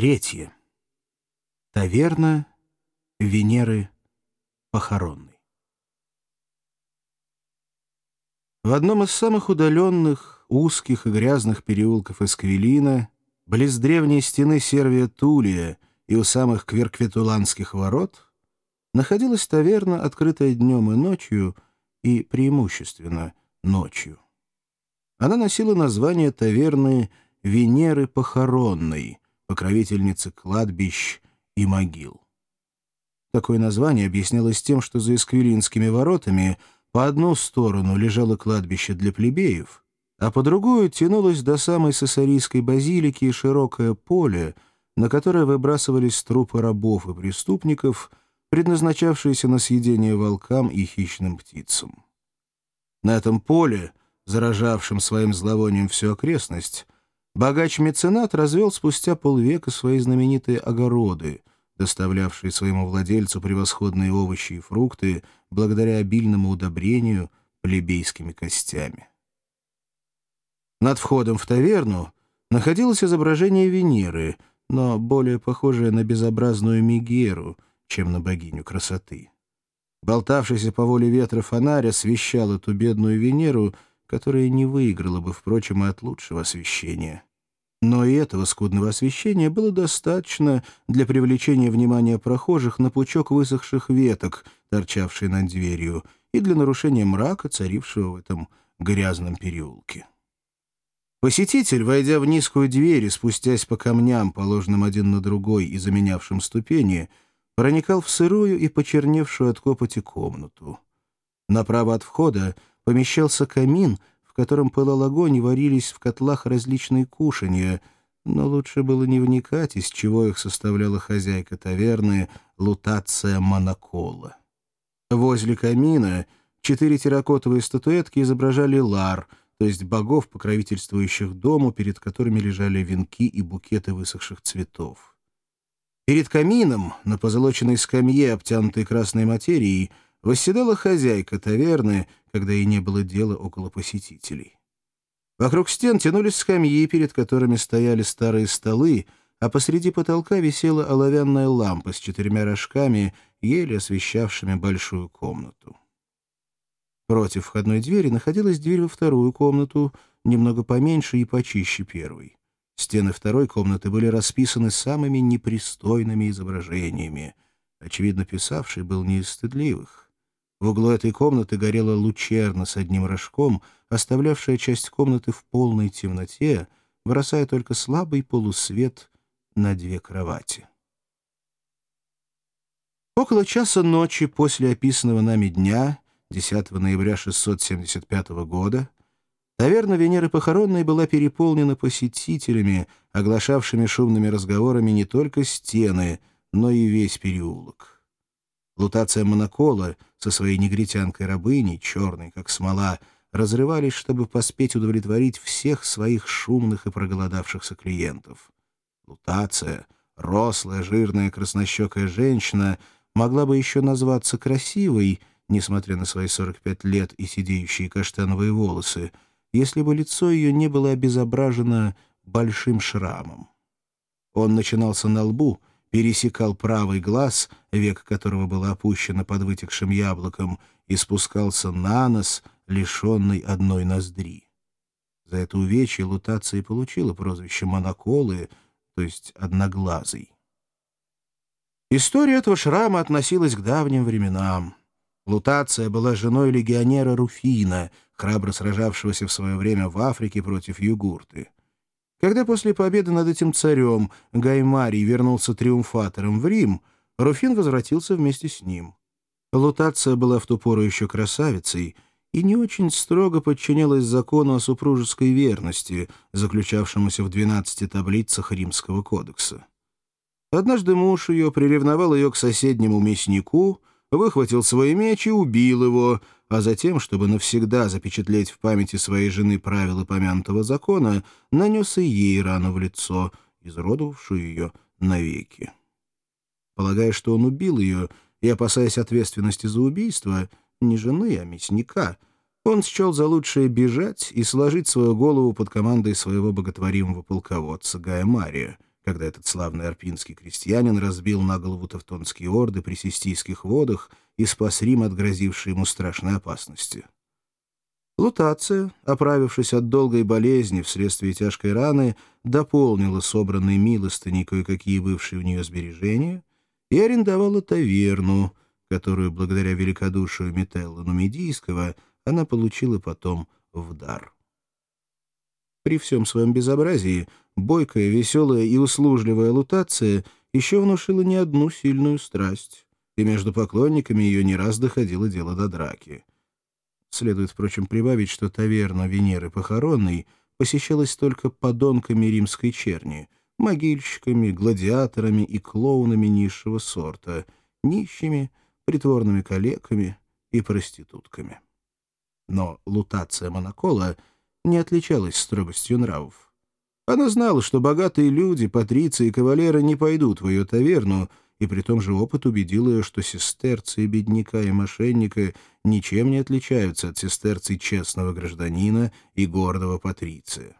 Третье. Таверна Венеры похоронной. В одном из самых удаленных, узких и грязных переулков Эсквилина, близ древней стены Сервия Тулия и у самых Кверкветуланских ворот, находилась таверна, открытая днем и ночью, и преимущественно ночью. Она носила название таверны Венеры Похоронной, покровительницы кладбищ и могил. Такое название объяснялось тем, что за Исквилинскими воротами по одну сторону лежало кладбище для плебеев, а по другую тянулось до самой Сосарийской базилики широкое поле, на которое выбрасывались трупы рабов и преступников, предназначавшиеся на съедение волкам и хищным птицам. На этом поле заражавшим своим зловонием всю окрестность, богач-меценат развел спустя полвека свои знаменитые огороды, доставлявшие своему владельцу превосходные овощи и фрукты благодаря обильному удобрению плебейскими костями. Над входом в таверну находилось изображение Венеры, но более похожее на безобразную Мегеру, чем на богиню красоты. Болтавшийся по воле ветра фонарь освещал эту бедную Венеру — которая не выиграла бы, впрочем, и от лучшего освещения. Но и этого скудного освещения было достаточно для привлечения внимания прохожих на пучок высохших веток, торчавший над дверью, и для нарушения мрака, царившего в этом грязном переулке. Посетитель, войдя в низкую дверь и спустясь по камням, положенным один на другой и заменявшим ступени, проникал в сырую и почерневшую от копоти комнату. Направо от входа помещался камин, в котором пылал огонь и варились в котлах различные кушанья, но лучше было не вникать, из чего их составляла хозяйка таверны Лутация Монокола. Возле камина четыре терракотовые статуэтки изображали лар, то есть богов, покровительствующих дому, перед которыми лежали венки и букеты высохших цветов. Перед камином, на позолоченной скамье, обтянутой красной материей, восседала хозяйка таверны, когда ей не было дела около посетителей. Вокруг стен тянулись скамьи, перед которыми стояли старые столы, а посреди потолка висела оловянная лампа с четырьмя рожками, еле освещавшими большую комнату. Против входной двери находилась дверь во вторую комнату, немного поменьше и почище первой. Стены второй комнаты были расписаны самыми непристойными изображениями. Очевидно, писавший был не из стыдливых. В углу этой комнаты горела лучерна с одним рожком, оставлявшая часть комнаты в полной темноте, бросая только слабый полусвет на две кровати. Около часа ночи после описанного нами дня, 10 ноября 675 года, таверна Венеры Похоронной была переполнена посетителями, оглашавшими шумными разговорами не только стены, но и весь переулок. Лутация Монокола со своей негритянкой-рабыней, черной, как смола, разрывались, чтобы поспеть удовлетворить всех своих шумных и проголодавшихся клиентов. Лутация, рослая, жирная, краснощекая женщина, могла бы еще назваться красивой, несмотря на свои 45 лет и сидеющие каштановые волосы, если бы лицо ее не было обезображено большим шрамом. Он начинался на лбу — пересекал правый глаз, век которого было опущено под вытекшим яблоком, и спускался на нос, лишенный одной ноздри. За это увечье Лутация получила прозвище «моноколы», то есть «одноглазый». История этого шрама относилась к давним временам. Лутация была женой легионера Руфина, храбро сражавшегося в свое время в Африке против югурты. Когда после победы над этим царем Гаймарий вернулся триумфатором в Рим, Руфин возвратился вместе с ним. Лутация была в ту пору еще красавицей и не очень строго подчинялась закону о супружеской верности, заключавшемуся в 12 таблицах Римского кодекса. Однажды муж ее приревновал ее к соседнему мяснику, выхватил свой меч и убил его — а затем, чтобы навсегда запечатлеть в памяти своей жены правила помянутого закона, нанес и ей рану в лицо, изродовавшую ее навеки. Полагая, что он убил ее, и опасаясь ответственности за убийство, не жены, а мясника, он счел за лучшее бежать и сложить свою голову под командой своего боготворимого полководца Гая Мария, когда этот славный арпинский крестьянин разбил на голову тевтонские орды при Систийских водах и спас Рим от грозившей ему страшной опасности. Лутация, оправившись от долгой болезни вследствие тяжкой раны, дополнила собранные милостыней кое-какие бывшие у нее сбережения и арендовала таверну, которую, благодаря великодушию Метелла Нумидийского, она получила потом в дар. При всем своем безобразии бойкая, веселая и услужливая лутация еще внушила не одну сильную страсть, и между поклонниками ее не раз доходило дело до драки. Следует, впрочем, прибавить, что таверна Венеры Похоронной посещалась только подонками римской черни, могильщиками, гладиаторами и клоунами низшего сорта, нищими, притворными калеками и проститутками. Но лутация Монокола не отличалась строгостью нравов. Она знала, что богатые люди, патриции и кавалеры не пойдут в ее таверну, и при том же опыт убедил ее, что сестерцы бедняка и мошенника ничем не отличаются от сестерций честного гражданина и гордого патриция.